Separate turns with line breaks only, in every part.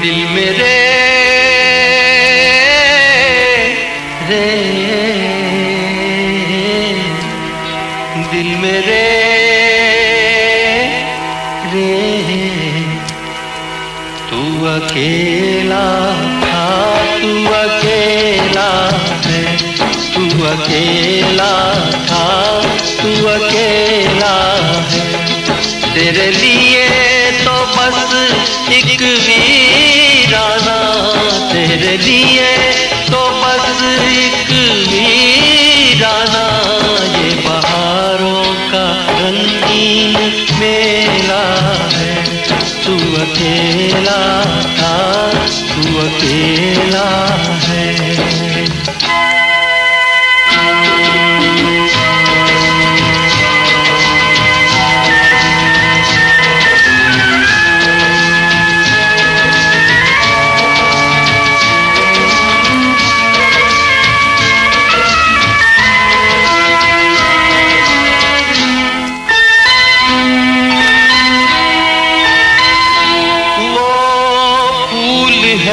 दिल मेरे रे दिल मेरे रे। तू अकेला था, तू अकेला है। तू अकेला था, तू अकेला है। तेरे लिए तो बस एक वीराना। तेरे लिए तो बस एक वीराना। ये बहारों का रंगीन मेला है। तू अकेला था, तू अकेला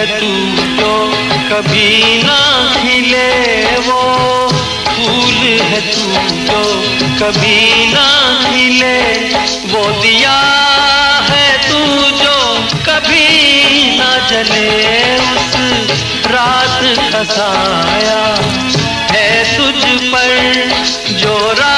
तू तो कभी ना खिले वो। फूल है तू तो कभी ना खिले वो दिया है तू जो कभी ना जले। उस रात खसाया है तुझ पर जो रात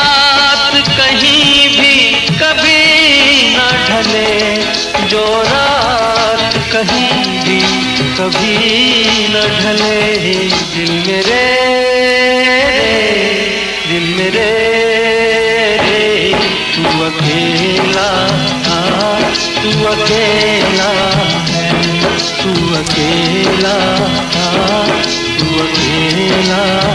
कभी न ढले दिल मेरे दिल मेरे तू अकेला था, तू अकेला है, तू अकेला था, तू अकेला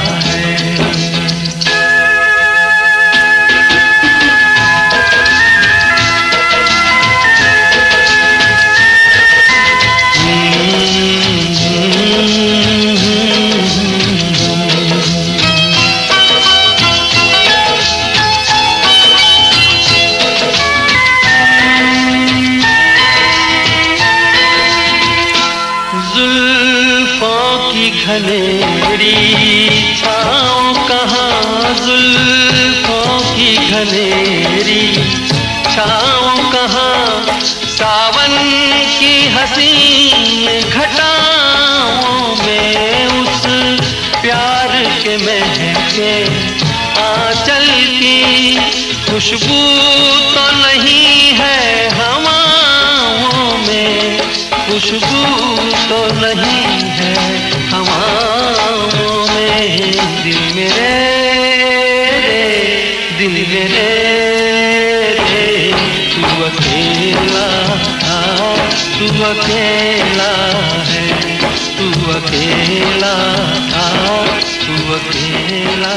की घनेरी छाँव कहाँ जुल्फों की घनेरी, छाओ कहाँ सावन की हसीन घटाओं में उस प्यार के महके, आंचल की खुशबू तो नहीं है हवाओं में, खुशबू तो नहीं है हवाओं में दिल मेरे दिल मेरे तू अकेला तू अकेला है, तू अकेला तू अकेला